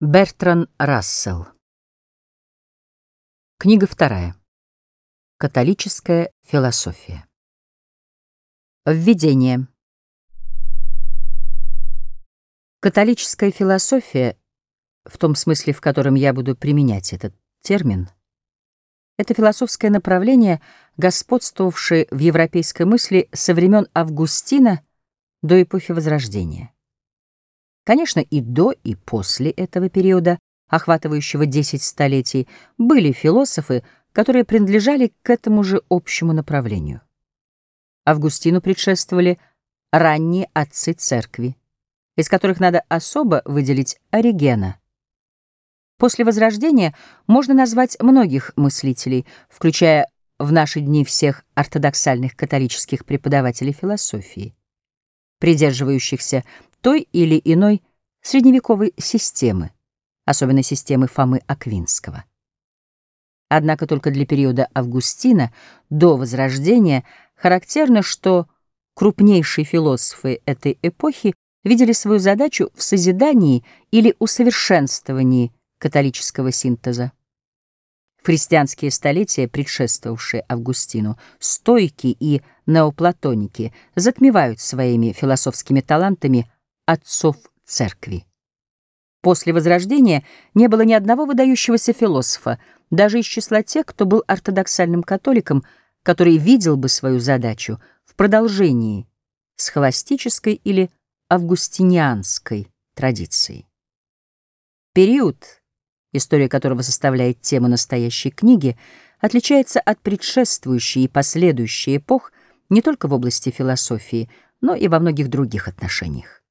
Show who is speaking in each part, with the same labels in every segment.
Speaker 1: Бертран Рассел. Книга вторая. Католическая философия. Введение. Католическая философия, в том смысле, в котором я буду применять этот термин, это философское направление, господствовавшее в европейской мысли со времен Августина до эпохи Возрождения. Конечно, и до, и после этого периода, охватывающего 10 столетий, были философы, которые принадлежали к этому же общему направлению. Августину предшествовали ранние отцы церкви, из которых надо особо выделить Оригена. После Возрождения можно назвать многих мыслителей, включая в наши дни всех ортодоксальных католических преподавателей философии, придерживающихся той или иной средневековой системы, особенно системы Фомы Аквинского. Однако только для периода Августина до Возрождения характерно, что крупнейшие философы этой эпохи видели свою задачу в созидании или усовершенствовании католического синтеза. Христианские столетия, предшествовавшие Августину, стойки и неоплатоники затмевают своими философскими талантами отцов церкви. После Возрождения не было ни одного выдающегося философа, даже из числа тех, кто был ортодоксальным католиком, который видел бы свою задачу в продолжении схоластической или августинианской традиции. Период, история которого составляет тему настоящей книги, отличается от предшествующей и последующей эпох не только в области философии, но и во многих других отношениях.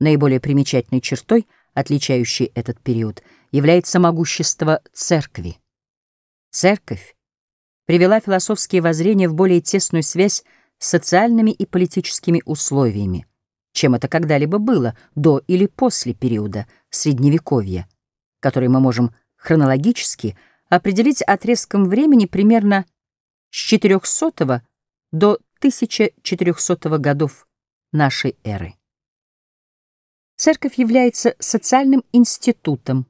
Speaker 1: Наиболее примечательной чертой, отличающей этот период, является могущество церкви. Церковь привела философские воззрения в более тесную связь с социальными и политическими условиями, чем это когда-либо было до или после периода Средневековья, который мы можем хронологически определить отрезком времени примерно с 400 до 1400 годов нашей эры. Церковь является социальным институтом,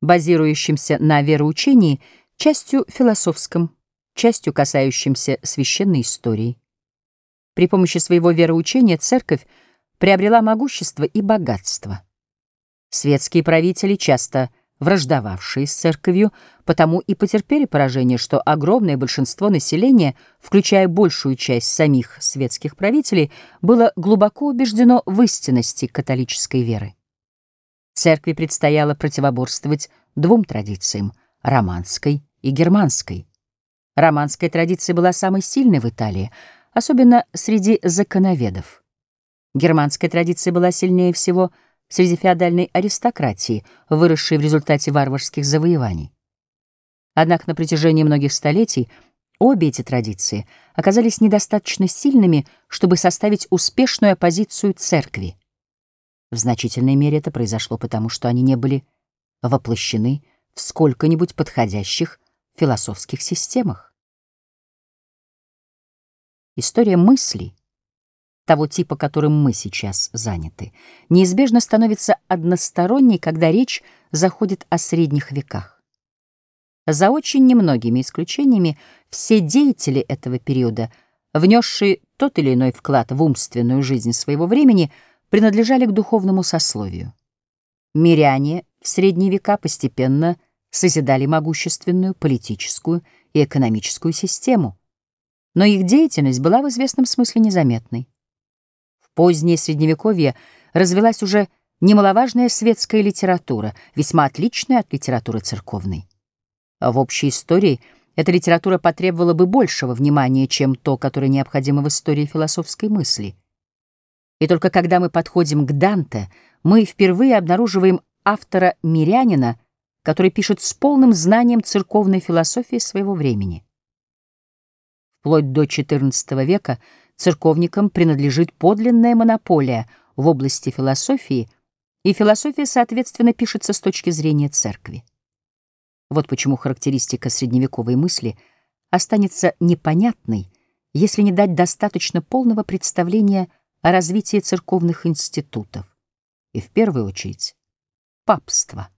Speaker 1: базирующимся на вероучении, частью философском, частью касающимся священной истории. При помощи своего вероучения церковь приобрела могущество и богатство. Светские правители часто враждовавшие с церковью, потому и потерпели поражение, что огромное большинство населения, включая большую часть самих светских правителей, было глубоко убеждено в истинности католической веры. Церкви предстояло противоборствовать двум традициям — романской и германской. Романская традиция была самой сильной в Италии, особенно среди законоведов. Германская традиция была сильнее всего — среди феодальной аристократии, выросшей в результате варварских завоеваний. Однако на протяжении многих столетий обе эти традиции оказались недостаточно сильными, чтобы составить успешную оппозицию церкви. В значительной мере это произошло потому, что они не были воплощены в сколько-нибудь подходящих философских системах. История мысли — того типа, которым мы сейчас заняты, неизбежно становится односторонней, когда речь заходит о средних веках. За очень немногими исключениями все деятели этого периода, внесшие тот или иной вклад в умственную жизнь своего времени, принадлежали к духовному сословию. Миряне в средние века постепенно созидали могущественную политическую и экономическую систему, но их деятельность была в известном смысле незаметной позднее Средневековье развелась уже немаловажная светская литература, весьма отличная от литературы церковной. В общей истории эта литература потребовала бы большего внимания, чем то, которое необходимо в истории философской мысли. И только когда мы подходим к Данте, мы впервые обнаруживаем автора-мирянина, который пишет с полным знанием церковной философии своего времени. Вплоть до XIV века церковникам принадлежит подлинная монополия в области философии, и философия, соответственно, пишется с точки зрения церкви. Вот почему характеристика средневековой мысли останется непонятной, если не дать достаточно полного представления о развитии церковных институтов, и в первую очередь папство.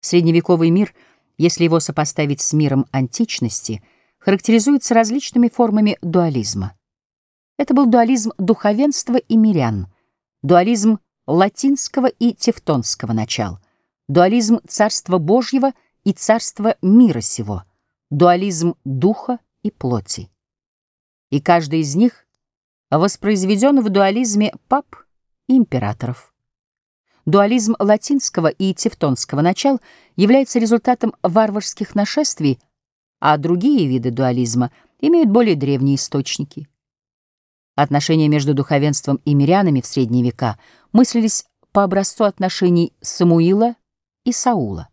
Speaker 1: Средневековый мир, если его сопоставить с миром античности, характеризуется различными формами дуализма. Это был дуализм духовенства и мирян, дуализм латинского и тевтонского начал, дуализм Царства Божьего и Царства мира сего, дуализм духа и плоти. И каждый из них воспроизведен в дуализме пап и императоров. Дуализм латинского и тевтонского начал является результатом варварских нашествий, а другие виды дуализма имеют более древние источники. Отношения между духовенством и мирянами в средние века мыслились по образцу отношений Самуила и Саула.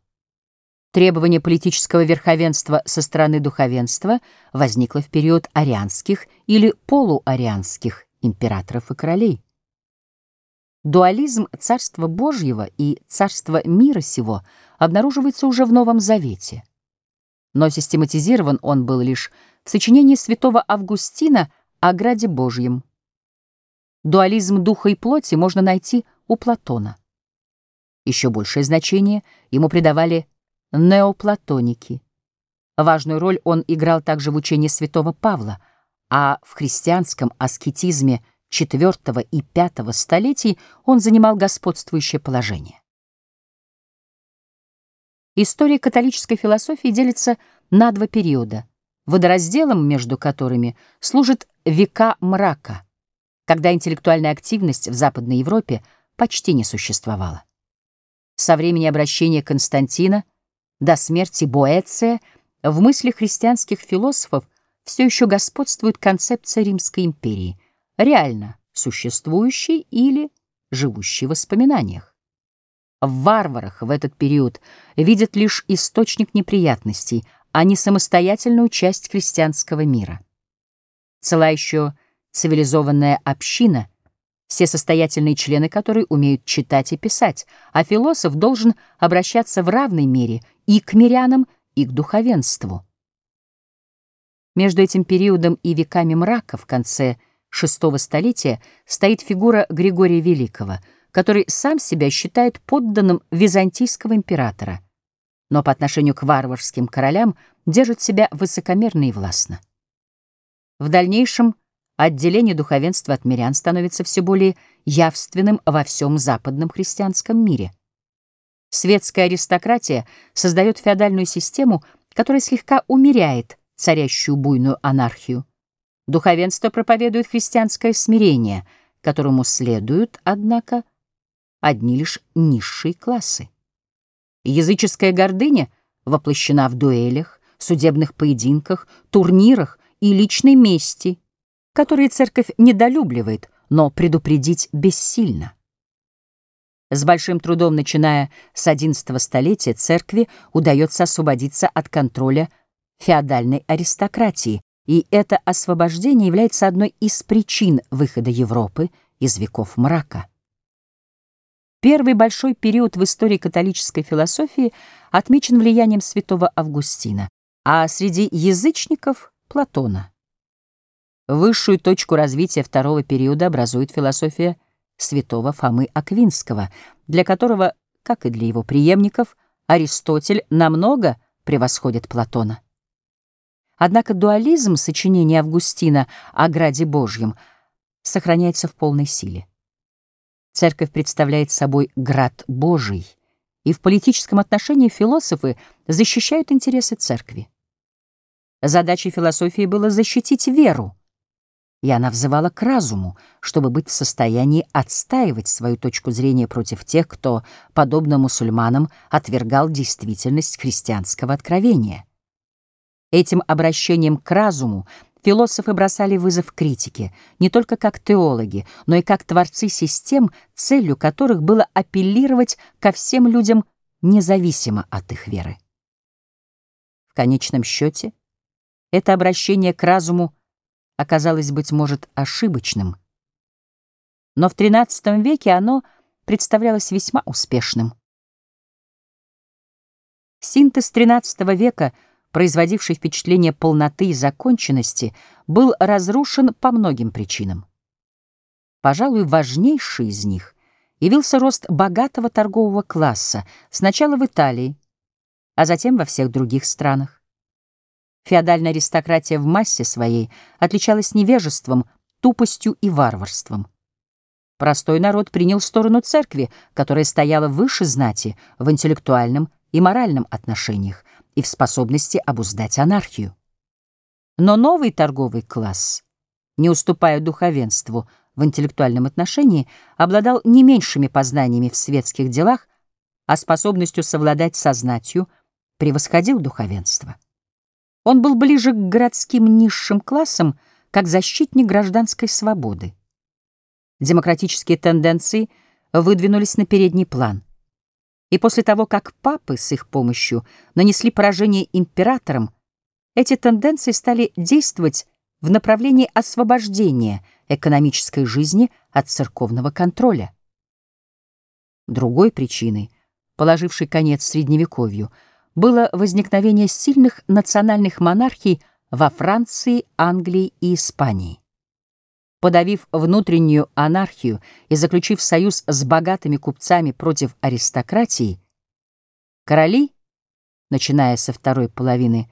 Speaker 1: Требование политического верховенства со стороны духовенства возникло в период арианских или полуарианских императоров и королей. Дуализм Царства Божьего и Царства мира сего обнаруживается уже в Новом Завете. Но систематизирован он был лишь в сочинении святого Августина о Граде Божьем. Дуализм духа и плоти можно найти у Платона. Еще большее значение ему придавали неоплатоники. Важную роль он играл также в учении святого Павла, а в христианском аскетизме – IV и V столетий он занимал господствующее положение. История католической философии делится на два периода, водоразделом между которыми служит века мрака, когда интеллектуальная активность в Западной Европе почти не существовала. Со времени обращения Константина до смерти Боэция в мысли христианских философов все еще господствует концепция Римской империи — реально существующий или живущий в воспоминаниях. В варварах в этот период видят лишь источник неприятностей, а не самостоятельную часть христианского мира. Цела еще цивилизованная община, все состоятельные члены которой умеют читать и писать, а философ должен обращаться в равной мере и к мирянам, и к духовенству. Между этим периодом и веками мрака в конце VI столетия стоит фигура Григория Великого, который сам себя считает подданным византийского императора, но по отношению к варварским королям держит себя высокомерно и властно. В дальнейшем отделение духовенства от мирян становится все более явственным во всем западном христианском мире. Светская аристократия создает феодальную систему, которая слегка умеряет царящую буйную анархию. Духовенство проповедует христианское смирение, которому следуют, однако, одни лишь низшие классы. Языческая гордыня воплощена в дуэлях, судебных поединках, турнирах и личной мести, которые церковь недолюбливает, но предупредить бессильно. С большим трудом, начиная с XI столетия, церкви удается освободиться от контроля феодальной аристократии, и это освобождение является одной из причин выхода Европы из веков мрака. Первый большой период в истории католической философии отмечен влиянием святого Августина, а среди язычников — Платона. Высшую точку развития второго периода образует философия святого Фомы Аквинского, для которого, как и для его преемников, Аристотель намного превосходит Платона. Однако дуализм сочинения Августина о Граде Божьем сохраняется в полной силе. Церковь представляет собой Град Божий, и в политическом отношении философы защищают интересы церкви. Задачей философии было защитить веру, и она взывала к разуму, чтобы быть в состоянии отстаивать свою точку зрения против тех, кто, подобно мусульманам, отвергал действительность христианского откровения. Этим обращением к разуму философы бросали вызов критике, не только как теологи, но и как творцы систем, целью которых было апеллировать ко всем людям независимо от их веры. В конечном счете, это обращение к разуму оказалось, быть может, ошибочным, но в XIII веке оно представлялось весьма успешным. Синтез XIII века — производивший впечатление полноты и законченности, был разрушен по многим причинам. Пожалуй, важнейший из них явился рост богатого торгового класса, сначала в Италии, а затем во всех других странах. Феодальная аристократия в массе своей отличалась невежеством, тупостью и варварством. Простой народ принял сторону церкви, которая стояла выше знати в интеллектуальном и моральном отношениях и в способности обуздать анархию. Но новый торговый класс, не уступая духовенству в интеллектуальном отношении, обладал не меньшими познаниями в светских делах, а способностью совладать со знатью превосходил духовенство. Он был ближе к городским низшим классам, как защитник гражданской свободы. Демократические тенденции выдвинулись на передний план. И после того, как папы с их помощью нанесли поражение императорам, эти тенденции стали действовать в направлении освобождения экономической жизни от церковного контроля. Другой причиной, положившей конец Средневековью, было возникновение сильных национальных монархий во Франции, Англии и Испании. Подавив внутреннюю анархию и заключив союз с богатыми купцами против аристократии, короли, начиная со второй половины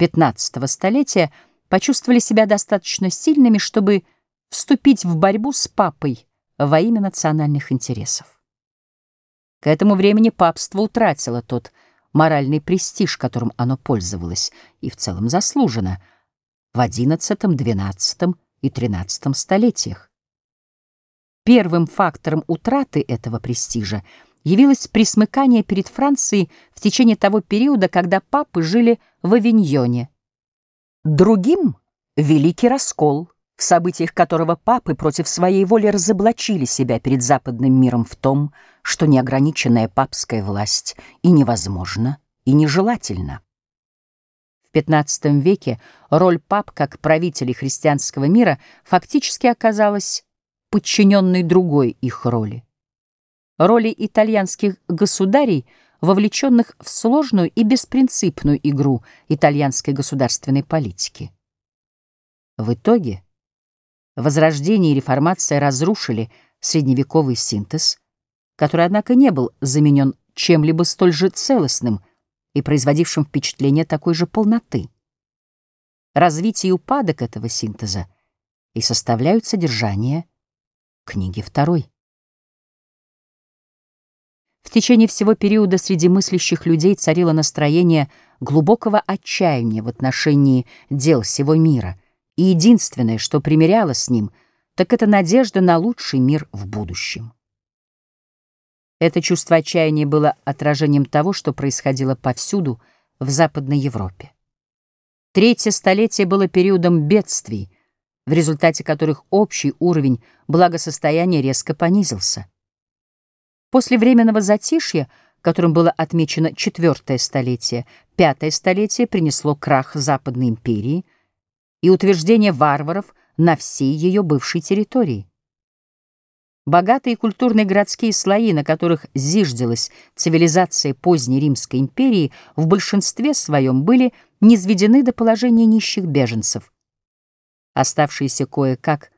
Speaker 1: XV столетия, почувствовали себя достаточно сильными, чтобы вступить в борьбу с папой во имя национальных интересов. К этому времени папство утратило тот моральный престиж, которым оно пользовалось, и в целом заслуженно, в XI, XII и XIII столетиях. Первым фактором утраты этого престижа явилось присмыкание перед Францией в течение того периода, когда папы жили в Авиньоне. Другим — великий раскол, в событиях которого папы против своей воли разоблачили себя перед западным миром в том, что неограниченная папская власть и невозможна, и нежелательна. В XV веке роль пап как правителей христианского мира фактически оказалась подчиненной другой их роли. Роли итальянских государей, вовлеченных в сложную и беспринципную игру итальянской государственной политики. В итоге Возрождение и реформация разрушили средневековый синтез, который, однако, не был заменен чем-либо столь же целостным, и производившим впечатление такой же полноты. Развитие и упадок этого синтеза и составляют содержание книги второй. В течение всего периода среди мыслящих людей царило настроение глубокого отчаяния в отношении дел всего мира, и единственное, что примеряло с ним, так это надежда на лучший мир в будущем. Это чувство отчаяния было отражением того, что происходило повсюду в Западной Европе. Третье столетие было периодом бедствий, в результате которых общий уровень благосостояния резко понизился. После временного затишья, которым было отмечено четвертое столетие, пятое столетие принесло крах Западной империи и утверждение варваров на всей ее бывшей территории. Богатые культурные городские слои, на которых зиждилась цивилизация поздней Римской империи, в большинстве своем были низведены до положения нищих беженцев. Оставшиеся кое-как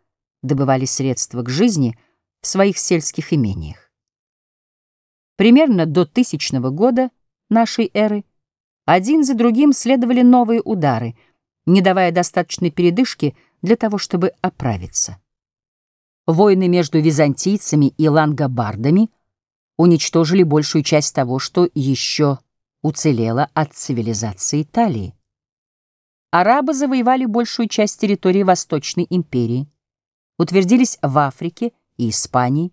Speaker 1: добывали средства к жизни в своих сельских имениях. Примерно до тысячного года нашей эры один за другим следовали новые удары, не давая достаточной передышки для того, чтобы оправиться. Войны между византийцами и лангобардами уничтожили большую часть того, что еще уцелело от цивилизации Италии. Арабы завоевали большую часть территории Восточной империи, утвердились в Африке и Испании,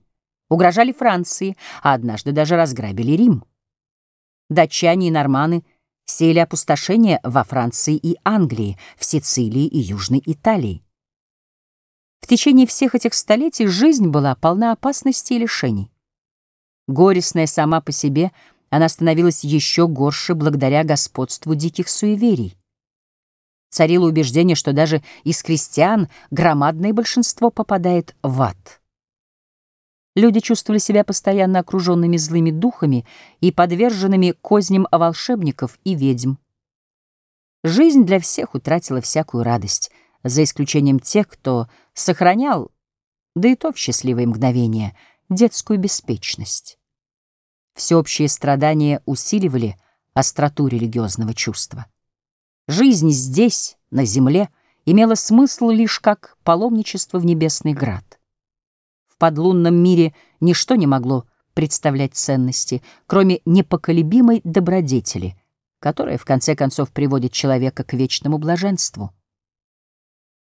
Speaker 1: угрожали Франции, а однажды даже разграбили Рим. Датчане и норманы сеяли опустошение во Франции и Англии, в Сицилии и Южной Италии. В течение всех этих столетий жизнь была полна опасностей и лишений. Горестная сама по себе, она становилась еще горше благодаря господству диких суеверий. Царило убеждение, что даже из крестьян громадное большинство попадает в ад. Люди чувствовали себя постоянно окруженными злыми духами и подверженными козням волшебников и ведьм. Жизнь для всех утратила всякую радость — за исключением тех, кто сохранял, да и то в счастливые мгновения, детскую беспечность. Всеобщие страдания усиливали остроту религиозного чувства. Жизнь здесь, на земле, имела смысл лишь как паломничество в небесный град. В подлунном мире ничто не могло представлять ценности, кроме непоколебимой добродетели, которая, в конце концов, приводит человека к вечному блаженству.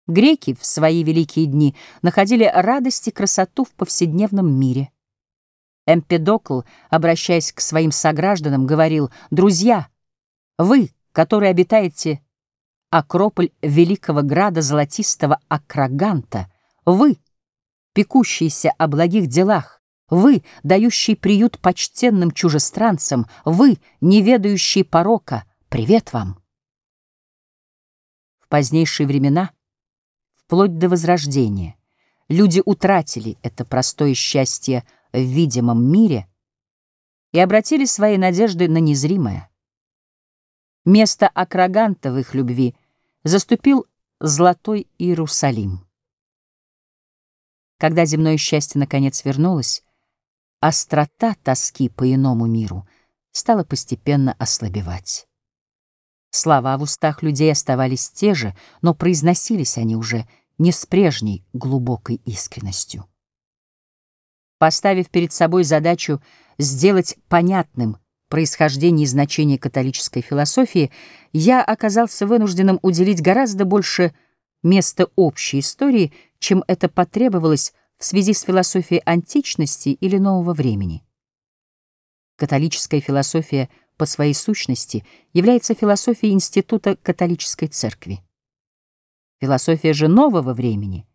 Speaker 1: Греки в свои великие дни находили радость и красоту в повседневном мире. Эмпедокл, обращаясь к своим согражданам, говорил, «Друзья, вы, которые обитаете Акрополь великого града золотистого Акраганта, вы, пекущиеся о благих делах, вы, дающие приют почтенным чужестранцам, вы, не ведающие порока, привет вам!» В позднейшие времена вплоть до Возрождения. Люди утратили это простое счастье в видимом мире и обратили свои надежды на незримое. Место Акраганта в их любви заступил Золотой Иерусалим. Когда земное счастье наконец вернулось, острота тоски по иному миру стала постепенно ослабевать. Слова в устах людей оставались те же, но произносились они уже не с прежней глубокой искренностью. Поставив перед собой задачу сделать понятным происхождение и значение католической философии, я оказался вынужденным уделить гораздо больше места общей истории, чем это потребовалось в связи с философией античности или нового времени. Католическая философия — по своей сущности является философией института католической церкви. Философия же нового времени,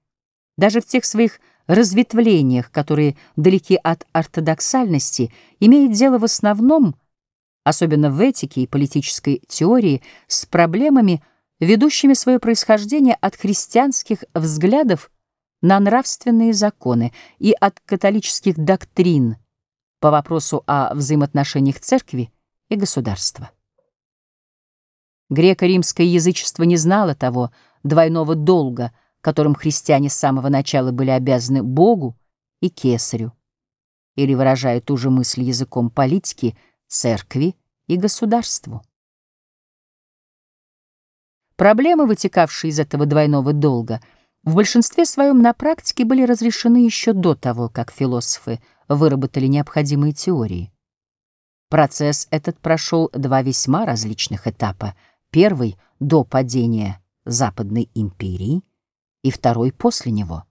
Speaker 1: даже в тех своих разветвлениях, которые далеки от ортодоксальности, имеет дело в основном, особенно в этике и политической теории, с проблемами, ведущими свое происхождение от христианских взглядов на нравственные законы и от католических доктрин по вопросу о взаимоотношениях церкви и государства. Греко-римское язычество не знало того двойного долга, которым христиане с самого начала были обязаны Богу и Кесарю, или, выражая ту же мысль языком политики, церкви и государству. Проблемы, вытекавшие из этого двойного долга, в большинстве своем на практике были разрешены еще до того, как философы выработали необходимые теории. Процесс этот прошел два весьма различных этапа. Первый — до падения Западной империи, и второй — после него.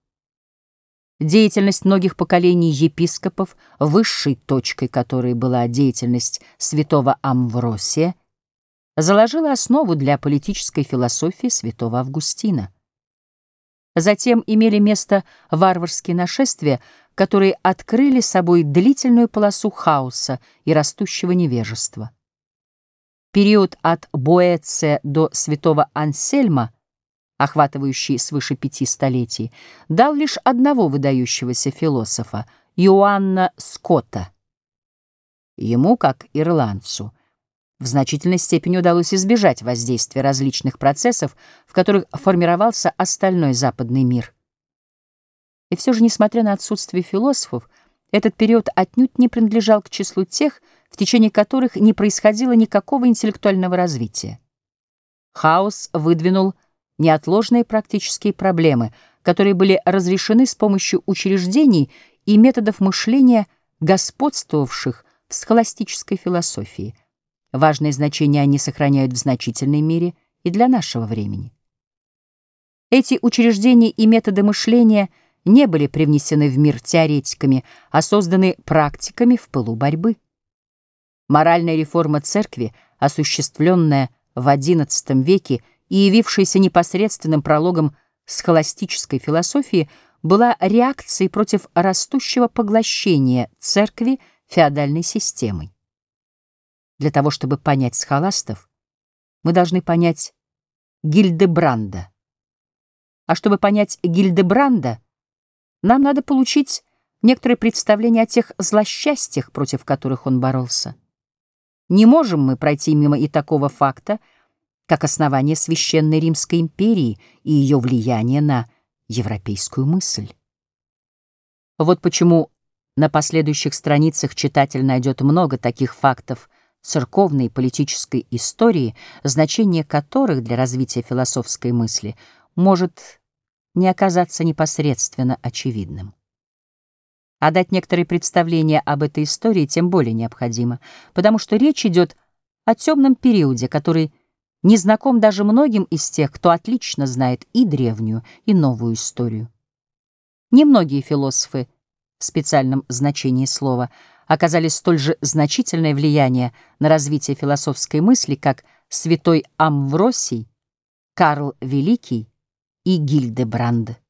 Speaker 1: Деятельность многих поколений епископов, высшей точкой которой была деятельность святого Амвросия, заложила основу для политической философии святого Августина. Затем имели место варварские нашествия, которые открыли собой длительную полосу хаоса и растущего невежества. Период от Боэция до святого Ансельма, охватывающий свыше пяти столетий, дал лишь одного выдающегося философа — Иоанна Скотта. Ему, как ирландцу, в значительной степени удалось избежать воздействия различных процессов, в которых формировался остальной западный мир — и все же, несмотря на отсутствие философов, этот период отнюдь не принадлежал к числу тех, в течение которых не происходило никакого интеллектуального развития. Хаос выдвинул неотложные практические проблемы, которые были разрешены с помощью учреждений и методов мышления, господствовавших в схоластической философии. Важное значение они сохраняют в значительной мере и для нашего времени. Эти учреждения и методы мышления — не были привнесены в мир теоретиками, а созданы практиками в пылу борьбы. Моральная реформа церкви, осуществленная в XI веке и явившаяся непосредственным прологом схоластической философии, была реакцией против растущего поглощения церкви феодальной системой. Для того, чтобы понять схоластов, мы должны понять Гильдебранда. А чтобы понять Гильдебранда, нам надо получить некоторое представление о тех злосчастьях, против которых он боролся. Не можем мы пройти мимо и такого факта, как основание Священной Римской империи и ее влияние на европейскую мысль. Вот почему На последующих страницах читатель найдет много таких фактов церковной и политической истории, значение которых для развития философской мысли может не оказаться непосредственно очевидным. А дать некоторые представления об этой истории тем более необходимо, потому что речь идет о темном периоде, который не знаком даже многим из тех, кто отлично знает и древнюю, и новую историю. Немногие философы в специальном значении слова оказали столь же значительное влияние на развитие философской мысли, как святой Амвросий, Карл Великий и Гильдебранд.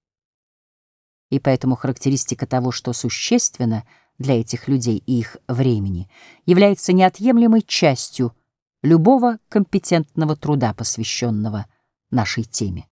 Speaker 1: И поэтому характеристика того, что существенно для этих людей и их времени, является неотъемлемой частью любого компетентного труда, посвященного нашей теме.